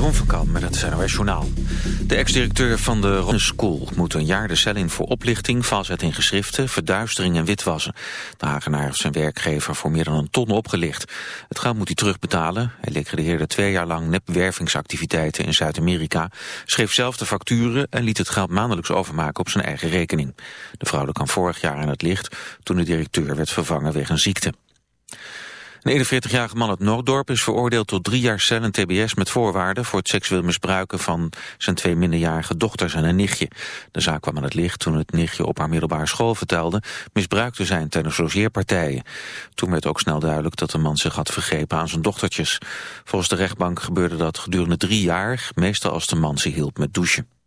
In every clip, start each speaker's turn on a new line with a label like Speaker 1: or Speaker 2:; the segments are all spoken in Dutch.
Speaker 1: Jeroen van Kamp met het NOS Journaal. De ex-directeur van de Ronne School moet een jaar de cel in voor oplichting, valsheid in geschriften, verduistering en witwassen. De Hagenaar heeft zijn werkgever voor meer dan een ton opgelicht. Het geld moet hij terugbetalen. Hij liquideerde twee jaar lang nepwervingsactiviteiten in Zuid-Amerika, schreef zelf de facturen en liet het geld maandelijks overmaken op zijn eigen rekening. De fraude kwam vorig jaar aan het licht toen de directeur werd vervangen wegens ziekte. Een 41-jarige man uit Noorddorp is veroordeeld tot drie jaar cel en tbs met voorwaarden voor het seksueel misbruiken van zijn twee minderjarige dochters en een nichtje. De zaak kwam aan het licht toen het nichtje op haar middelbare school vertelde misbruikt te zijn tijdens logeerpartijen. Toen werd ook snel duidelijk dat de man zich had vergrepen aan zijn dochtertjes. Volgens de rechtbank gebeurde dat gedurende drie jaar, meestal als de man ze hielp met douchen.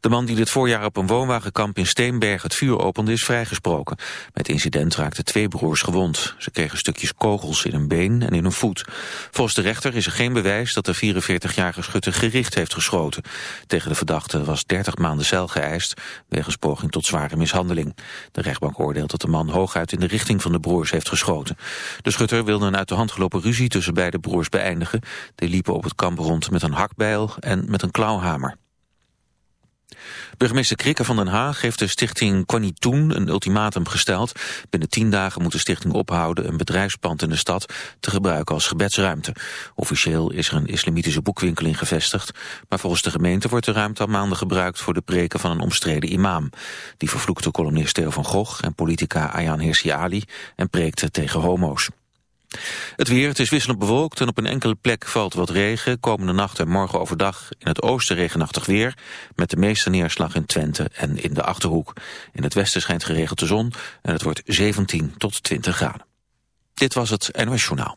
Speaker 1: De man die dit voorjaar op een woonwagenkamp in Steenberg het vuur opende is vrijgesproken. Met incident raakten twee broers gewond. Ze kregen stukjes kogels in een been en in een voet. Volgens de rechter is er geen bewijs dat de 44-jarige schutter gericht heeft geschoten. Tegen de verdachte was 30 maanden cel geëist wegens poging tot zware mishandeling. De rechtbank oordeelt dat de man hooguit in de richting van de broers heeft geschoten. De schutter wilde een uit de hand gelopen ruzie tussen beide broers beëindigen. Die liepen op het kamp rond met een hakbijl en met een klauwhamer. Burgemeester Krikke van Den Haag heeft de stichting Quanitoen een ultimatum gesteld. Binnen tien dagen moet de stichting ophouden een bedrijfspand in de stad te gebruiken als gebedsruimte. Officieel is er een islamitische boekwinkel in gevestigd, maar volgens de gemeente wordt de ruimte al maanden gebruikt voor de preken van een omstreden imam. Die vervloekte kolonist Theo van Gogh en politica Ayaan Hirsi Ali en preekte tegen homo's. Het weer, het is wisselend bewolkt en op een enkele plek valt wat regen. Komende nacht en morgen overdag in het oosten regenachtig weer... met de meeste neerslag in Twente en in de Achterhoek. In het westen schijnt geregeld de zon en het wordt 17 tot 20 graden. Dit was het NOS Journaal.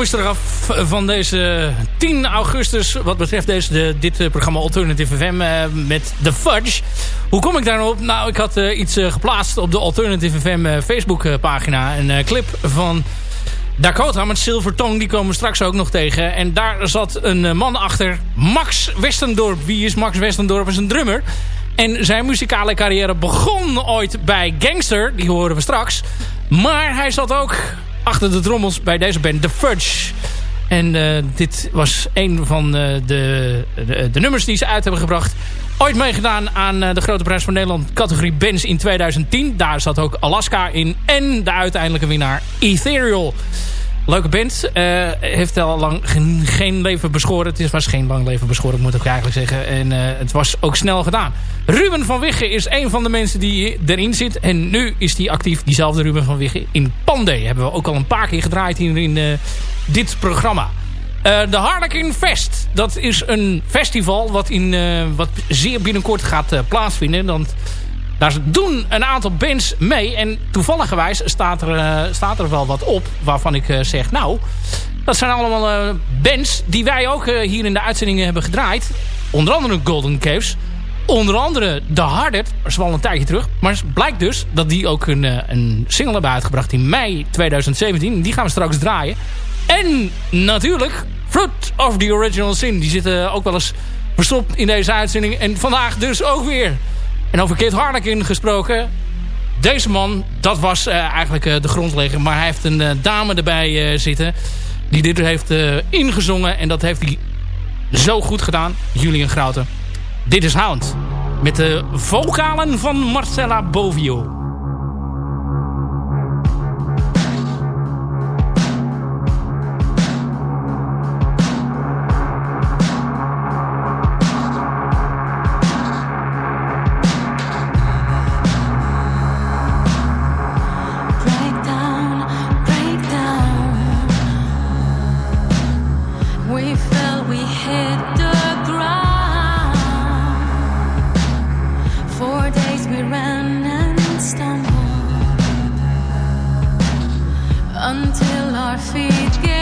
Speaker 2: Kop is eraf van deze 10 augustus. Wat betreft deze, de, dit eh, programma Alternative FM uh, met The Fudge. Hoe kom ik daar nou? Nou, ik had uh, iets geplaatst op de Alternative FM Facebook pagina. Een clip van Dakota met Silver Tongue. Die komen we straks ook nog tegen. En daar zat een man achter. Max Westendorp. Wie is Max Westendorp? Is een drummer. En zijn muzikale carrière begon ooit bij Gangster. Die horen we straks. Maar hij zat ook achter de trommels bij deze band, The Fudge. En uh, dit was een van uh, de, de, nummers die ze uit hebben gebracht. Ooit meegedaan aan uh, de Grote Prijs van Nederland categorie bands in 2010. Daar zat ook Alaska in. En de uiteindelijke winnaar Ethereal. Leuke band. Heeft al lang geen, geen, leven beschoren. Het was geen lang leven beschoren, moet ik eigenlijk zeggen. En het was ook snel gedaan. Ruben van Wigge is een van de mensen die erin zit. En nu is hij actief, diezelfde Ruben van Wigge, in Pandey. Hebben we ook al een paar keer gedraaid hier in uh, dit programma. de Harlequin Fest. Dat is een festival wat, in, wat zeer binnenkort gaat plaatsvinden. Want daar doen een aantal bands mee. En toevalligerwijs staat er, uh, staat er wel wat op waarvan ik uh, zeg... nou, dat zijn allemaal uh, bands die wij ook hier in de uitzendingen hebben gedraaid. Onder andere Golden Caves. Onder andere The Harded. Dat is wel een tijdje terug. Maar het blijkt dus dat die ook een, een single hebben uitgebracht in mei 2017. Die gaan we straks draaien. En natuurlijk Fruit of the Original Sin. Die zitten ook wel eens verstopt in deze uitzending. En vandaag dus ook weer... En over Kit Harlequin gesproken. Deze man, dat was uh, eigenlijk uh, de grondlegger. Maar hij heeft een dame erbij zitten. Die dit heeft ingezongen. En dat heeft hij zo goed gedaan. Julian Grouten. Dit is Hound. Met de vocalen van Marcella Bovio. we ran and stumbled until our feet gave.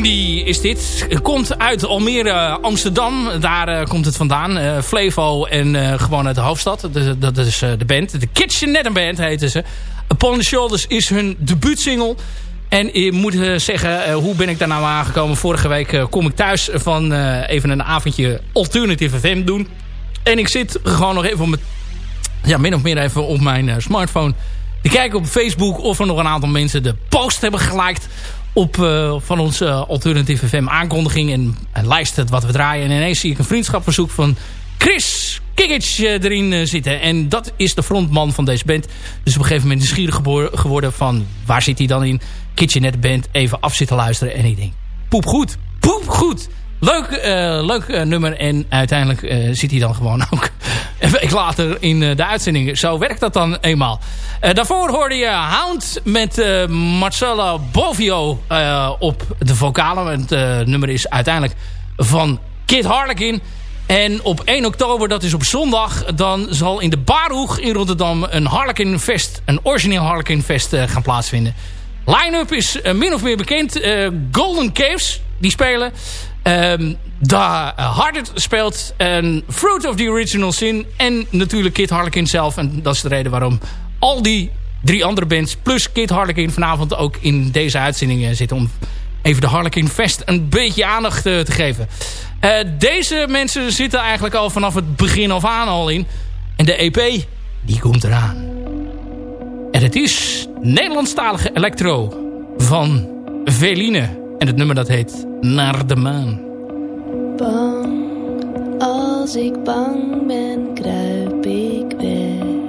Speaker 2: Indie is dit. Komt uit Almere, Amsterdam. Daar komt het vandaan. Flevo en gewoon uit de hoofdstad. Dat, dat is de band. De Kitchen Band heten ze. Upon the Shoulders is hun debuutsingle. En ik moet zeggen, hoe ben ik daar nou aangekomen? Vorige week kom ik thuis van even een avondje Alternative FM doen. En ik zit gewoon nog even op mijn, ja, min of meer even op mijn smartphone te kijken op Facebook of er nog een aantal mensen de post hebben geliked op uh, van onze uh, Alternative FM aankondiging en, lijst het wat we draaien. En ineens zie ik een vriendschapverzoek van Chris Kikic uh, erin zitten. En dat is de frontman van deze band. Dus op een gegeven moment nieuwsgierig geworden van waar zit hij dan in? Kitchenet Band even af zitten luisteren. En ik denk, poep goed, poep goed. Leuk, uh, leuk uh, nummer. En uiteindelijk uh, zit hij dan gewoon ook een week later in de uitzending. Zo werkt dat dan eenmaal. daarvoor hoorde je Hound met Marcella Bovio op de vocalen. Het nummer is uiteindelijk van Kid Harlequin. En op 1 oktober, dat is op zondag... dan zal in de Baarhoeg in Rotterdam een Harlequin Fest... een origineel Harlequin Fest gaan plaatsvinden. Line-up is min of meer bekend. Golden Caves, die spelen... Um, da Harded speelt en Fruit of the Original Sin. En natuurlijk Kid Harlequin zelf. En dat is de reden waarom al die drie andere bands... plus Kid Harlequin vanavond ook in deze uitzending zitten... om even de Harlequin Fest een beetje aandacht uh, te geven. Uh, deze mensen zitten eigenlijk al vanaf het begin af aan al in. En de EP, die komt eraan. En het is Nederlandstalige electro van Veline. En het nummer dat heet Naar de Maan.
Speaker 3: Bang, als ik bang ben, kruip ik weg.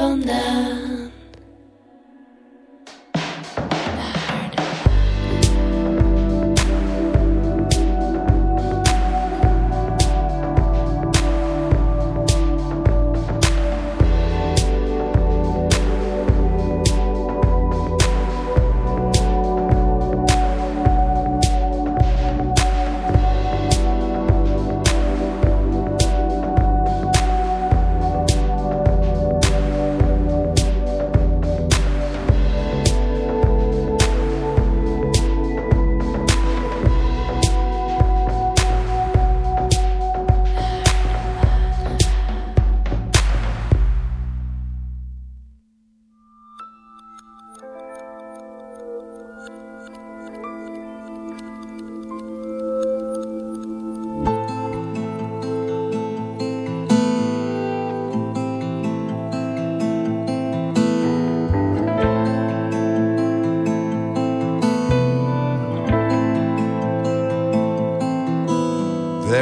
Speaker 3: Vandaan.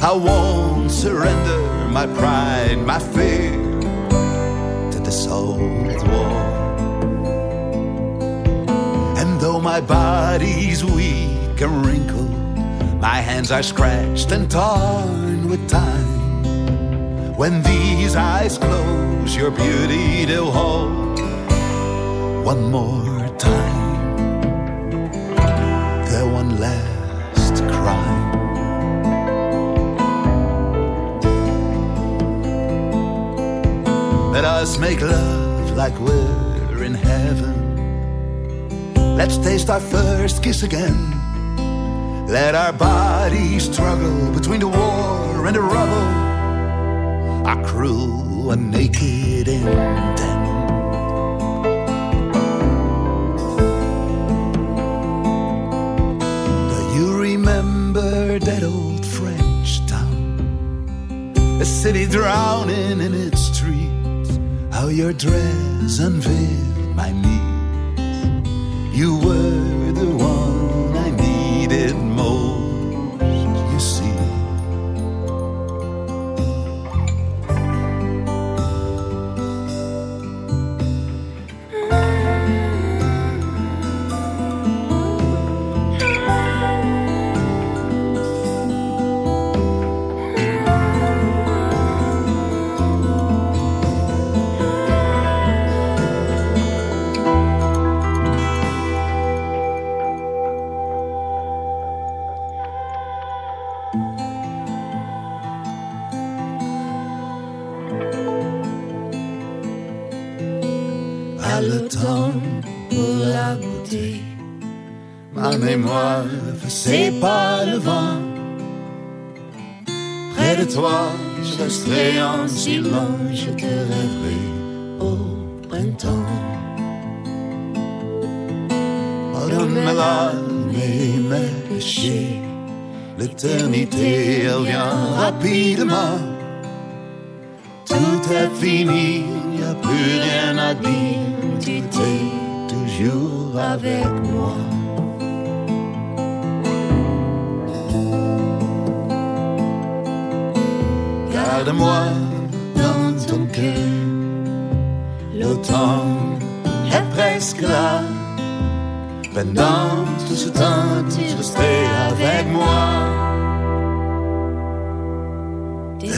Speaker 4: I won't surrender my pride, my fear to the Soviet war. And though my body's weak and wrinkled, my hands are scratched and torn with time. When these eyes close, your beauty they'll hold one more time. The one last us make love like we're in heaven. Let's taste our first kiss again. Let our bodies struggle between the war and the rubble. Our crew are naked intent. Do your dress unveiled my knees.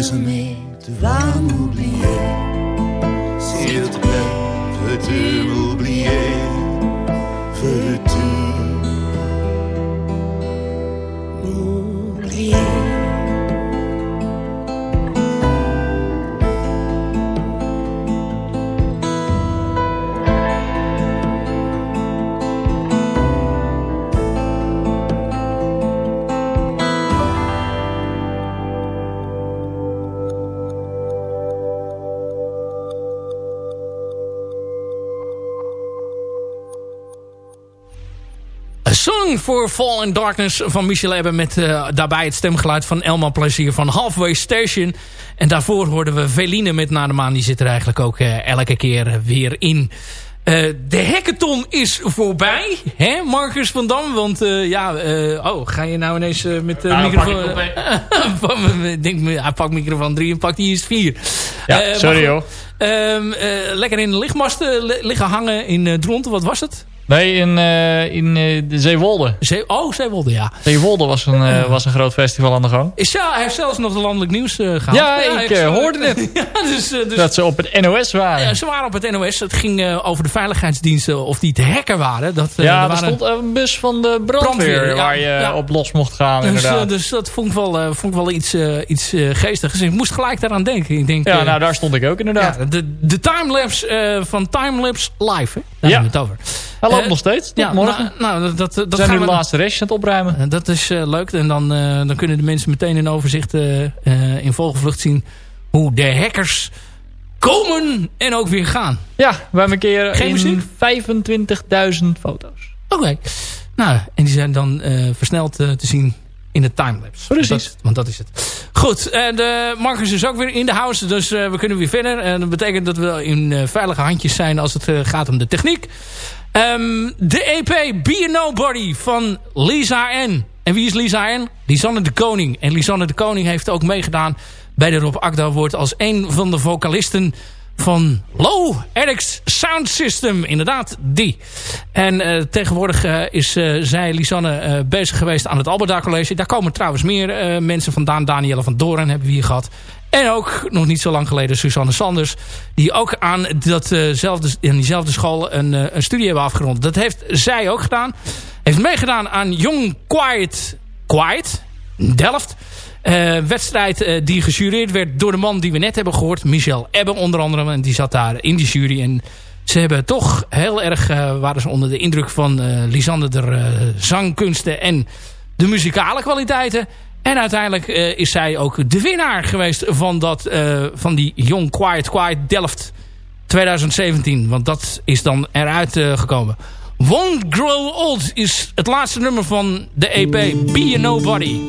Speaker 4: Tu vas m'oublier. S'il
Speaker 2: For Fall in Darkness van Michel Ebbe... met eh, daarbij het stemgeluid van Elma Plezier van Halfway Station. En daarvoor hoorden we Veline met Na de Maan. Die zit er eigenlijk ook eh, elke keer weer in. Eh, de hackathon is voorbij, hè, Marcus van Dam? Want ja, oh, ga je nou ineens met de
Speaker 5: Nou,
Speaker 2: microfoon...
Speaker 5: pak ik
Speaker 2: denk, hij pakt microfoon 3 en pakt die is 4.
Speaker 5: Ja, sorry joh.
Speaker 2: lekker in de lichtmasten li- liggen hangen in Dronten, wat was het?
Speaker 5: Nee, in, eh, in eh, de Zeewolde.
Speaker 2: Zee oh, Zeewolde, ja.
Speaker 5: Zeewolde was een, eh, was een groot festival aan de gang.
Speaker 2: Is, ja, hij heeft zelfs nog de landelijk nieuws eh gehaald.
Speaker 5: Ja, ik, hoorde het.
Speaker 2: ja, dus, dus
Speaker 5: Dat ze op het NOS waren.
Speaker 2: Ja, ze waren op het NOS. Het ging over de veiligheidsdiensten of die te hacken waren. Dat,
Speaker 5: ja,
Speaker 2: er
Speaker 5: er
Speaker 2: waren-
Speaker 5: stond een bus van de brandweer, waar je op los mocht gaan
Speaker 2: Dus,
Speaker 5: inderdaad.
Speaker 2: dus dat vond ik wel, vond ik wel iets, iets geestigs. Dus ik moest gelijk daaraan denken. Ik denk,
Speaker 5: ja, nou daar stond ik ook inderdaad.
Speaker 2: de, de timelapse van Timelapse Live. Hè? Daar
Speaker 5: Ja.
Speaker 2: hebben we het over.
Speaker 5: Hij loopt
Speaker 2: Eh,
Speaker 5: nog steeds, tot
Speaker 2: Ja,
Speaker 5: morgen.
Speaker 2: Nou, nou, dat, dat,
Speaker 5: zijn
Speaker 2: gaan
Speaker 5: nu de laatste restjes aan het opruimen.
Speaker 2: Eh, dat is eh, leuk. En dan, dan kunnen de mensen meteen in overzicht in vogelvlucht zien hoe de hackers komen en ook weer gaan.
Speaker 5: Ja, we hebben een keer
Speaker 2: Geen
Speaker 5: in
Speaker 2: muziek?
Speaker 5: 25.000 foto's.
Speaker 2: Oké. Nou, en die zijn dan versneld te zien in de timelapse.
Speaker 5: Precies.
Speaker 2: Dat, want dat is het. Goed, en de Marcus is ook weer in de house. Dus eh, we kunnen weer verder. En dat betekent dat we in eh, veilige handjes zijn als het eh, gaat om de techniek. Ehm, de EP Be a Nobody van Lisa N. En wie is Lisa N? Lisanne de Koning. En Lisanne de Koning heeft ook meegedaan bij de Rob Akda Award als een van de vocalisten van Low Eric's Sound System. Inderdaad, die. En eh, tegenwoordig eh, is eh, zij, Lisanne, bezig geweest aan het Alberda College. Daar komen trouwens meer mensen vandaan. Danielle van Doren hebben we hier gehad. En ook nog niet zo lang geleden Susanne Sanders. Die ook aan, datzelfde, in diezelfde school een, een studie hebben afgerond. Dat heeft zij ook gedaan. Heeft meegedaan aan Young Quiet, Quiet Delft. Eh, wedstrijd eh, die gejureerd werd door de man die we net hebben gehoord. Michel Ebbe onder andere. En die zat daar in die jury. En ze hebben toch heel erg... eh, waren ze onder de indruk van Lisanne de zangkunsten en de muzikale kwaliteiten. En uiteindelijk is zij ook de winnaar geweest van, dat, van die Young Quiet Quiet Delft 2017. Want dat is dan eruit gekomen. Won't Grow Old is het laatste nummer van de EP Be a Nobody.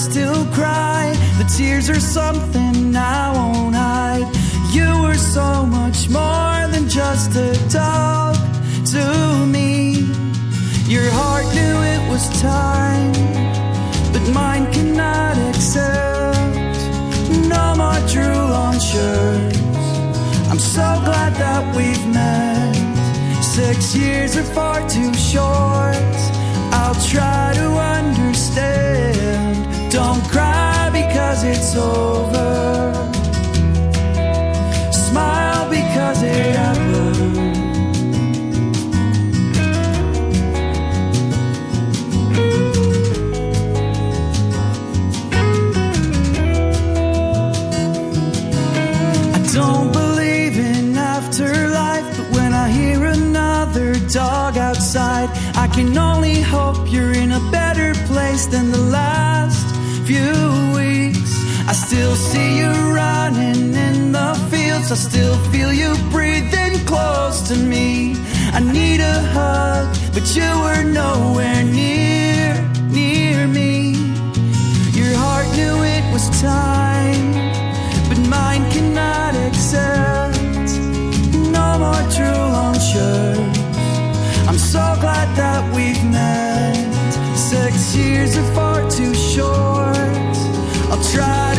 Speaker 6: Still cry. The tears are something I won't hide. You were so much more than just a dog to me. Your heart knew it was time, but mine cannot accept. No more drool on shirts. I'm so glad that we've met. Six years are far too short. I'll try to understand. Don't cry because it's over. Smile because it happened. I don't believe in afterlife, but when I hear another dog outside, I can only hope you're in a better place than the last few weeks. I still see you running in the fields, I still feel you breathing close to me. I need a hug, but you were nowhere near, near me. Your heart knew it was time but mine cannot accept no more drool on shirts. I'm so glad that we've met. Six years are far too short. I'll try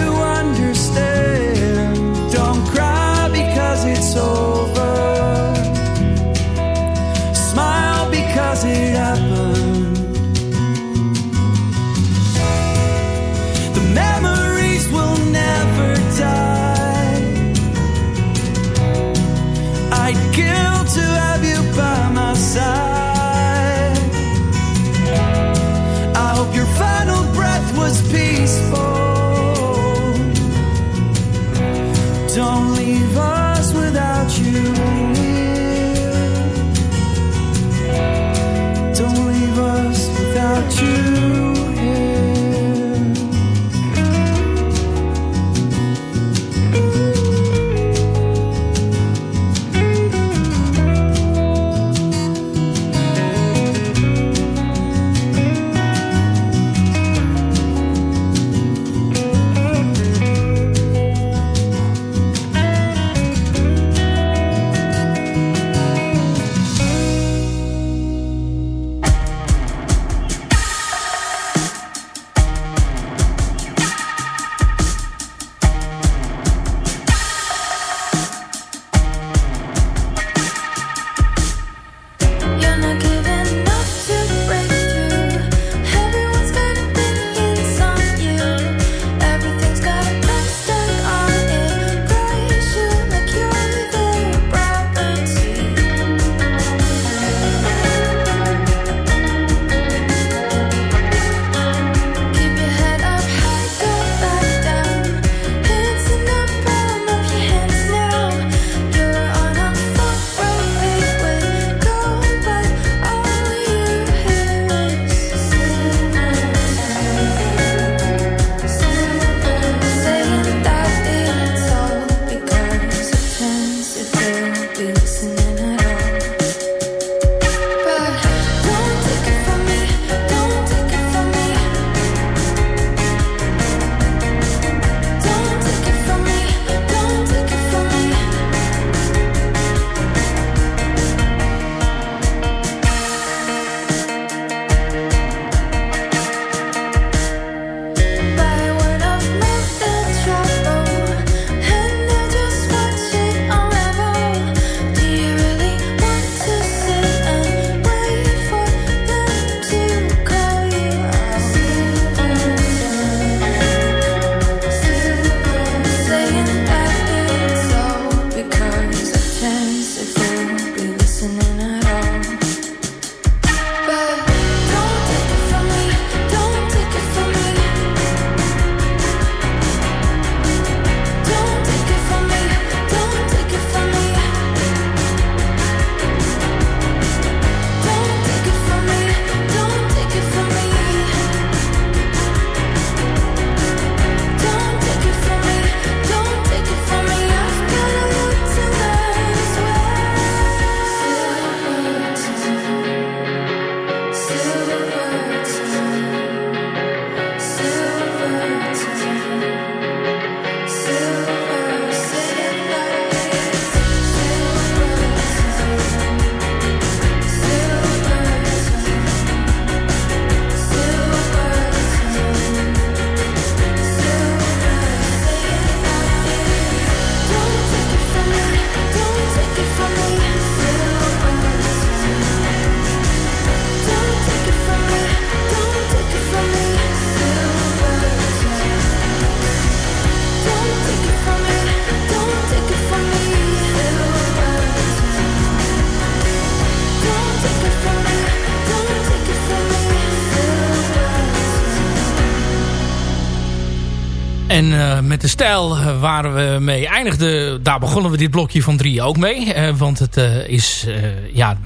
Speaker 2: En eh, met de stijl eh, waar we mee eindigden, daar begonnen we dit blokje van drie ook mee. Eh, want het is, ja,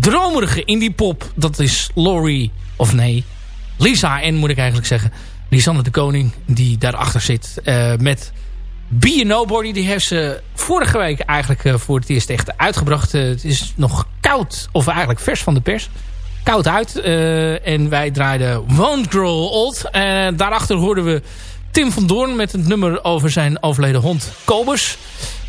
Speaker 2: dromerige indie pop. Dat is Laurie, of nee, Lisa en moet ik eigenlijk zeggen. Lisanne de Koning, die daarachter zit. met Be a Nobody, die heeft ze vorige week eigenlijk voor het eerst echt uitgebracht. Het is nog koud, of eigenlijk vers van de pers. Koud uit. en wij draaiden Won't Grow Old. En daarachter hoorden we Tim van Doorn met het nummer over zijn overleden hond Kobus.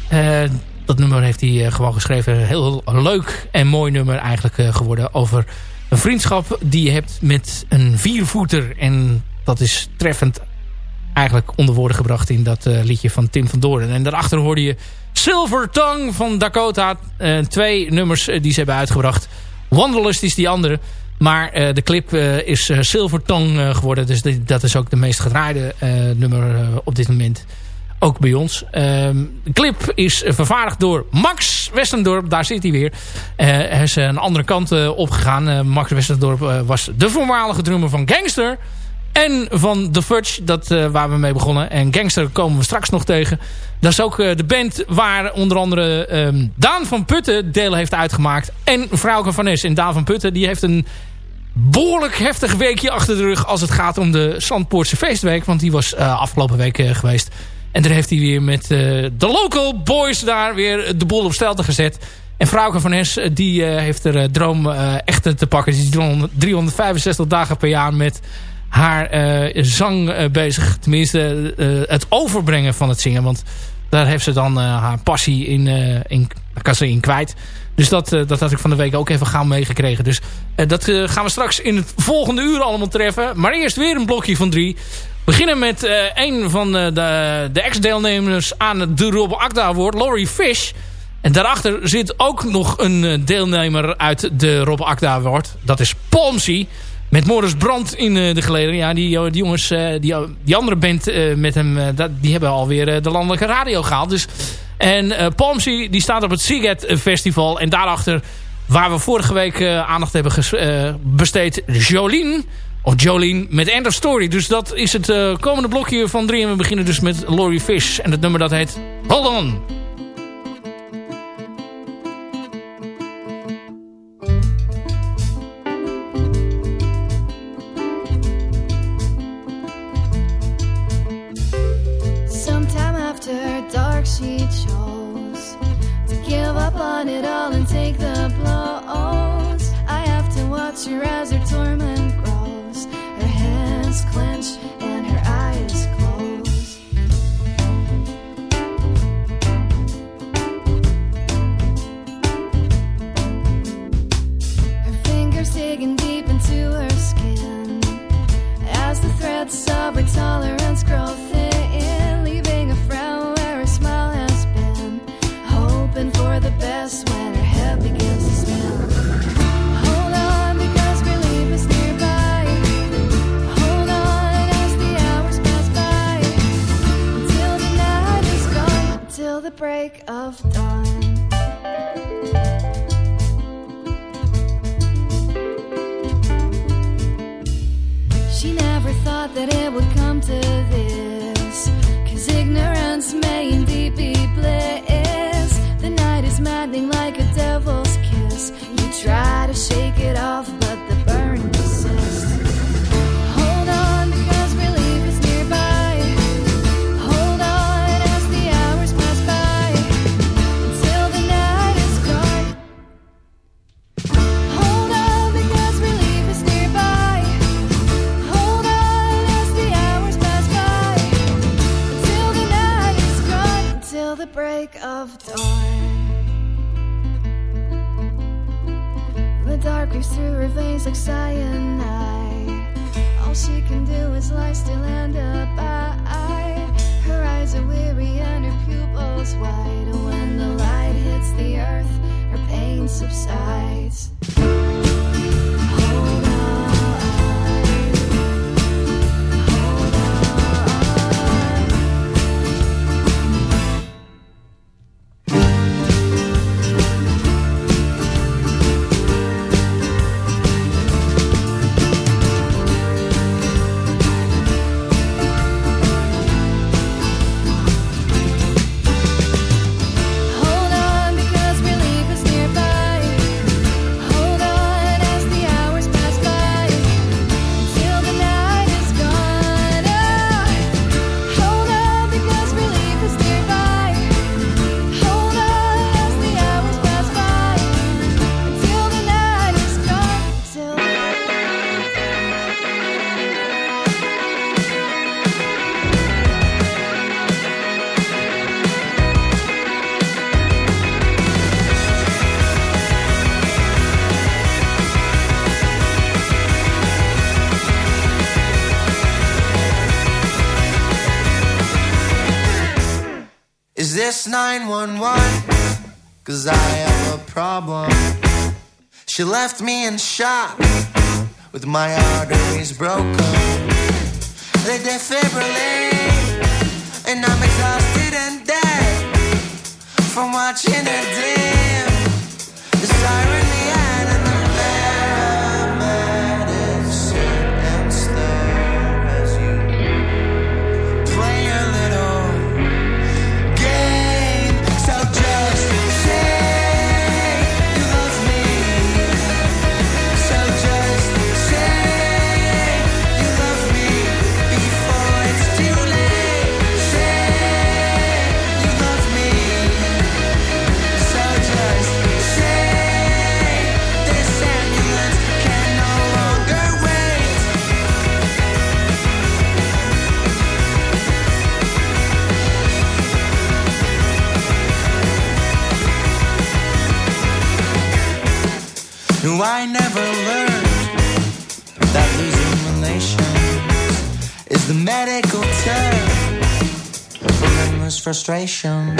Speaker 2: Eh, dat nummer heeft hij eh, gewoon geschreven. Heel leuk en mooi nummer eigenlijk eh, geworden. Over een vriendschap die je hebt met een viervoeter. En dat is treffend eigenlijk onder woorden gebracht in dat liedje van Tim van Doorn. En daarachter hoorde je Silver Tongue van Dakota. Twee nummers die ze hebben uitgebracht. Wanderlust is die andere. Maar eh, de clip eh, is eh, geworden. Dus dat is ook de meest gedraaide nummer op dit moment. Ook bij ons. Ehm, de clip is vervaardigd door Max Westendorp. Daar zit hij weer. Hij is een andere kant opgegaan. Max Westendorp was de voormalige drummer van Gangster. En van The Fudge, dat, eh, waar we mee begonnen. En Gangster komen we straks nog tegen. Dat is ook eh, de band waar onder andere ehm, Daan van Putten deel heeft uitgemaakt. En Vrouwke van Nes. En Daan van Putten die heeft een behoorlijk heftig weekje achter de rug... als het gaat om de Zandpoortse feestweek. Want die was eh, afgelopen week geweest. En daar heeft hij weer met de local boys daar weer de boel op stelte gezet. En Vrouwke van Nes die heeft er droom echt te pakken. Die is 300 365 dagen per jaar met haar eh, zang eh, bezig. Tenminste, eh, het overbrengen van het zingen. Want daar heeft ze dan haar passie in, in, kan ze in kwijt. Dus dat, dat had ik van de week ook even gauw meegekregen. Dus dat gaan we straks in het volgende uur allemaal treffen. Maar eerst weer een blokje van drie. Beginnen met een van de, de ex-deelnemers aan de Rob Akda Award, Laurie Fish. En daarachter zit ook nog een deelnemer uit de Rob Akda Award. Dat is Palmsy. Met Morris Brand in eh, de geleden. Ja, die, eh, die jongens, eh, die, die andere band met hem, die hebben alweer de landelijke radio gehaald. Dus, en Palmsy die staat op het Siget Festival. En daarachter, waar we vorige week aandacht hebben besteed, Jolien. Of Jolien met End of Story. Dus dat is het komende blokje van drie. En we beginnen dus met Laurie Fish. En het nummer dat heet Hold On.
Speaker 7: On it all and take the blows. I have to watch her as her torment grows. Her hands clench and her eyes close. Her fingers digging deep into her skin as the threads of her tolerance grow the break of dawn. She never thought that it would come to this. Cause ignorance may indeed be bliss. The night is maddening like a devil's kiss. You try to shake it off, The through her veins like cyanide. All she can do is lie still and abide. Her eyes are weary and her pupils wide. When the light hits the earth Her pain subsides
Speaker 8: 911 Cause I have a problem. She left me in shock With my arteries broken. They defibrillate And I'm exhausted and dead From watching her day I never learned that losing relations is the medical term for endless frustration.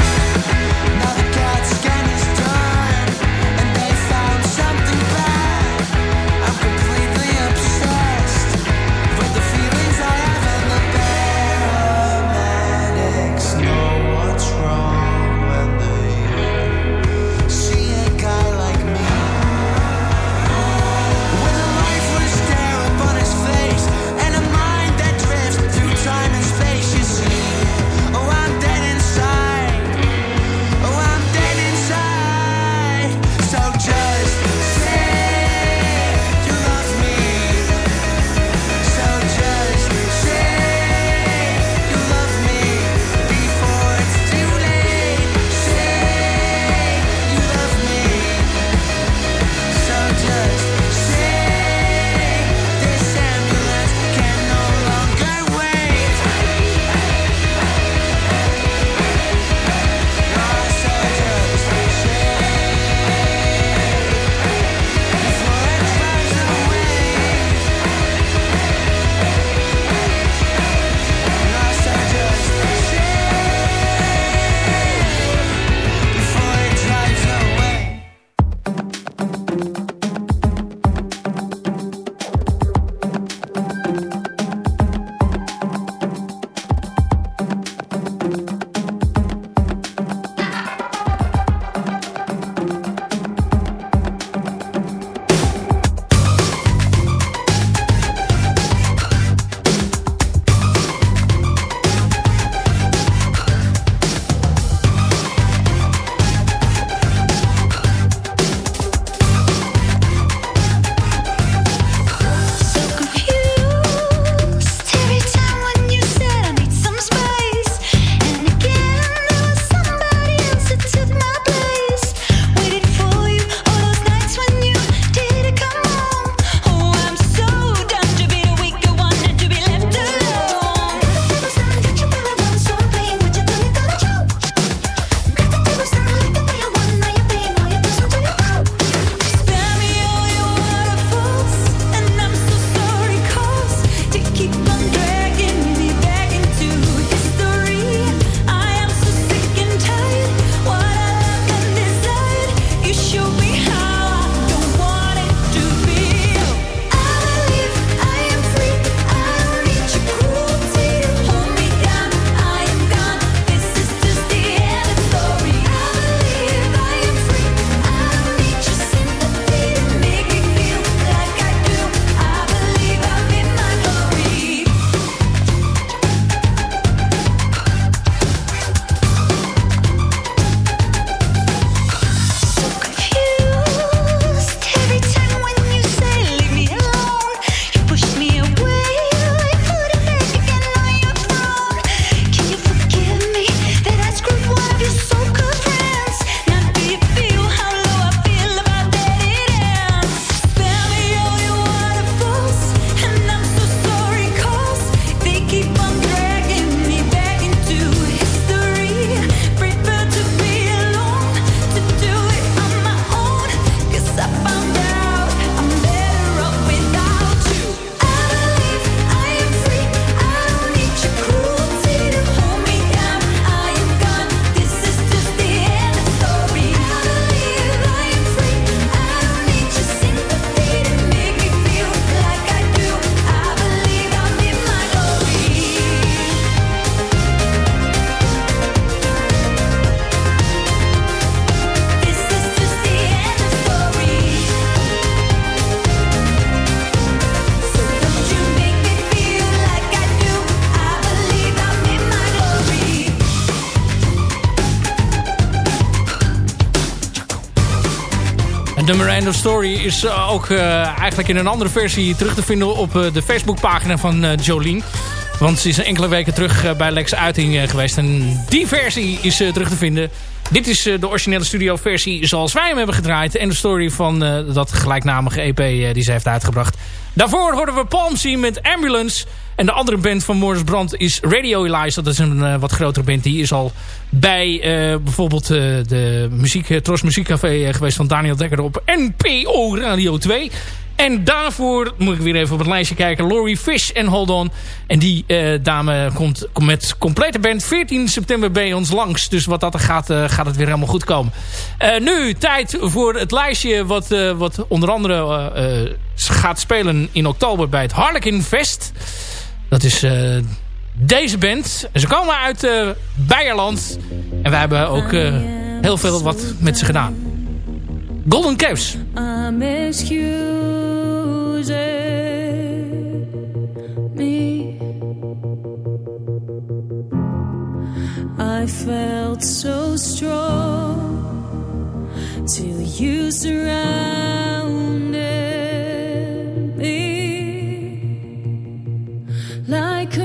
Speaker 2: De Miranda Story is eh, ook eh, eigenlijk in een andere versie terug te vinden op eh, de Facebookpagina van Jolien. Want ze is enkele weken terug bij Lex Uiting geweest. En die versie is terug te vinden. Dit is de originele studioversie zoals wij hem hebben gedraaid. En de story van dat gelijknamige EP die ze heeft uitgebracht. Daarvoor hoorden we Palmsy met Ambulance. En de andere band van Morris Brand is Radio Eliza. Dat is een eh, wat grotere band. Die is al bij eh, bijvoorbeeld eh, de muziek, Tros Muziekcafé geweest van Daniel Dekker op NPO Radio 2. En daarvoor moet ik weer even op het lijstje kijken. Laurie Fish en Hold On. En die dame komt met complete band 14 september bij ons langs. Dus wat dat er gaat, gaat het weer helemaal goed komen. Nu tijd voor het lijstje wat, wat onder andere gaat spelen in oktober bij het Harlequin Fest. Dat is eh, deze band. Ze komen uit eh Beierland. En wij hebben ook eh, heel veel wat met ze gedaan. Golden Caves.
Speaker 9: Me. I felt so strong till you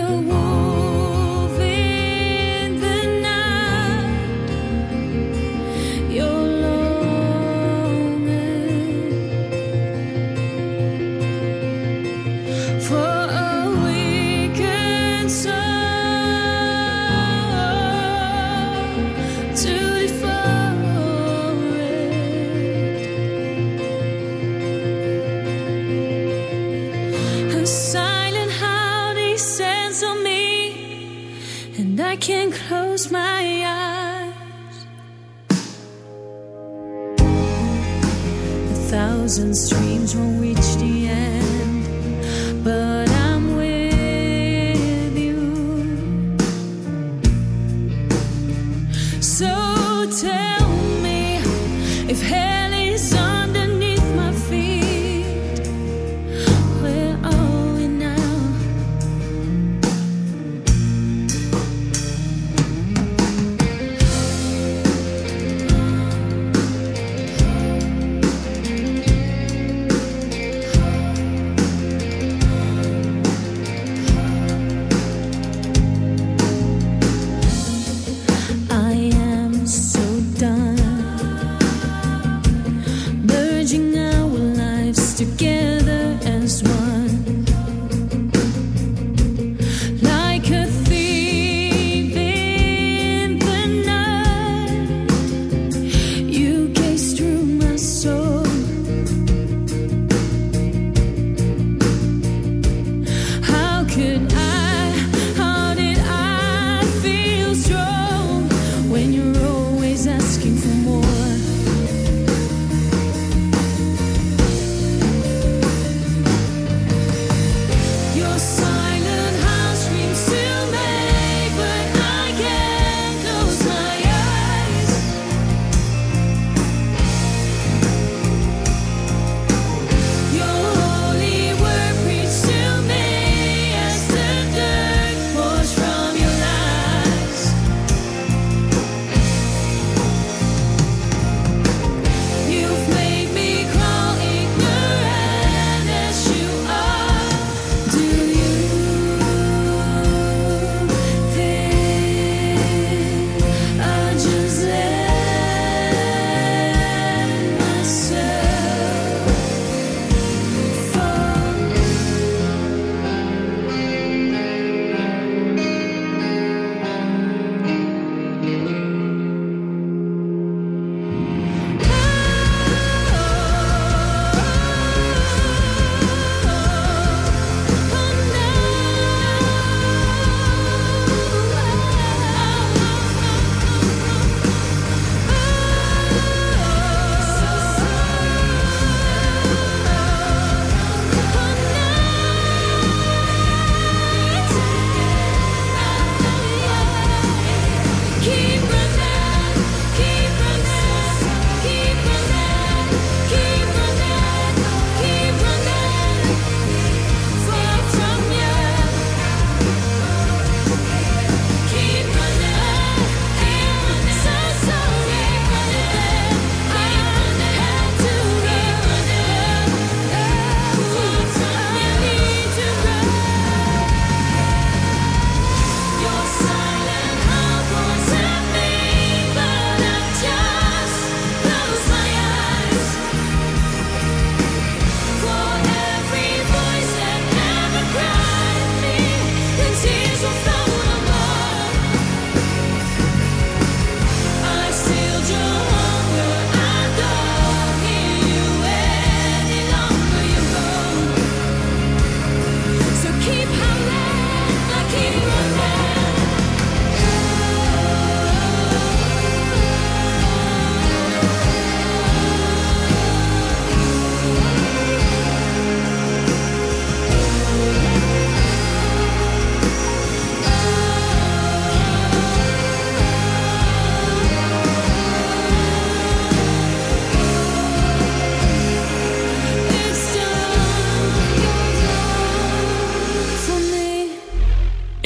Speaker 9: world.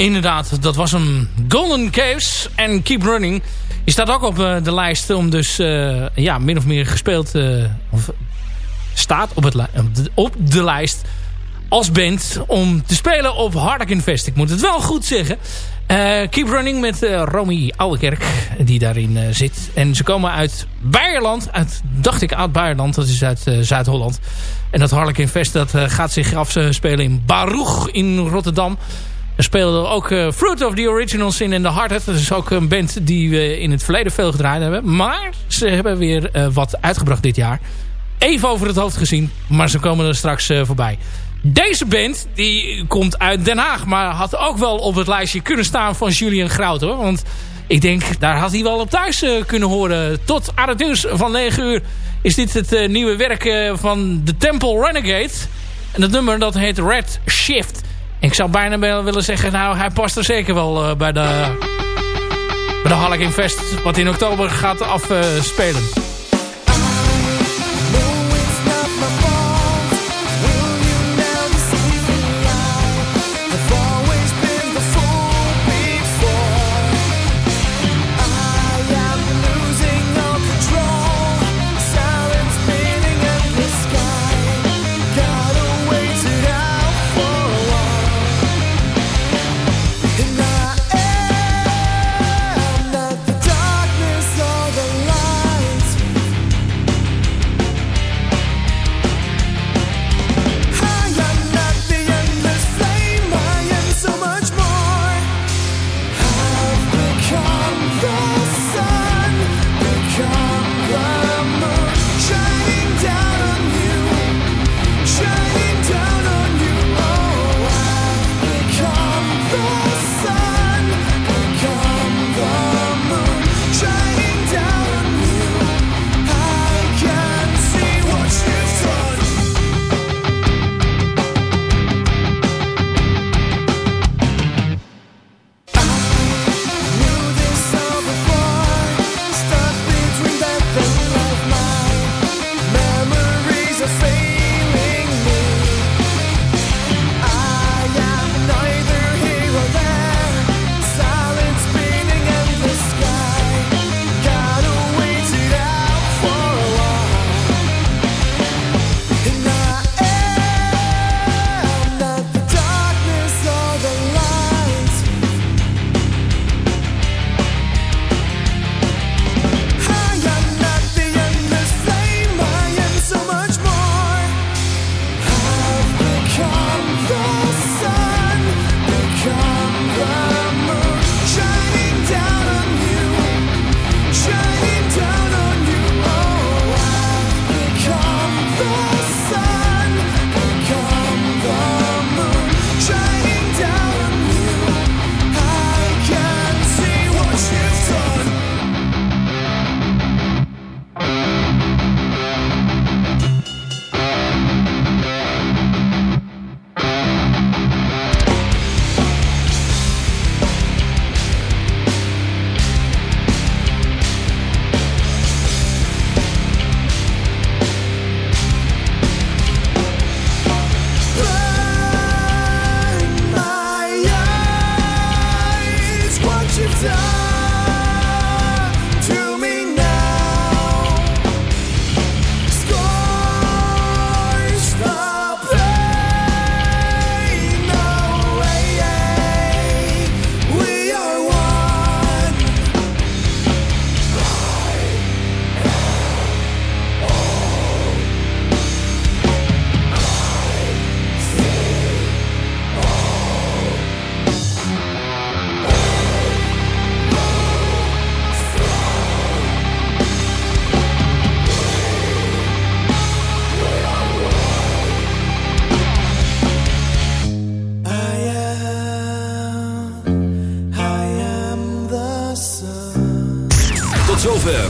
Speaker 6: Inderdaad, dat was een Golden Caves en Keep Running. Je staat ook op eh, de lijst om dus eh, ja, min of meer gespeeld... eh, of staat op, het, op de- lijst als band om te spelen op Harlequin Fest. Ik moet het wel goed zeggen. Keep Running met Romy Ouwekerk die daarin zit. En ze komen uit Beierland. Uit, dacht ik, uit Beierland. Dat is uit Zuid-Holland. En dat Harlequin Fest dat, gaat zich afspelen in Baruch in Rotterdam. Spelen ook eh, Fruit of the Originals in en The Hardhead. Dat is ook een band die we in het verleden veel gedraaid hebben. Maar ze hebben weer eh, wat uitgebracht dit jaar. Even over het hoofd gezien, maar ze komen er straks eh, voorbij. Deze band die komt uit Den Haag, maar had ook wel op het lijstje kunnen staan van Julian Grout. Hoor. Want ik denk, daar had hij wel op thuis kunnen horen. Tot aan het nieuws van 9 uur is dit het nieuwe werk van The Temple Renegade. En dat nummer dat heet Red Shift. Ik zou bijna willen zeggen, nou hij past er zeker wel eh, bij de, bij de Harlequin. Wat in oktober gaat afspelen.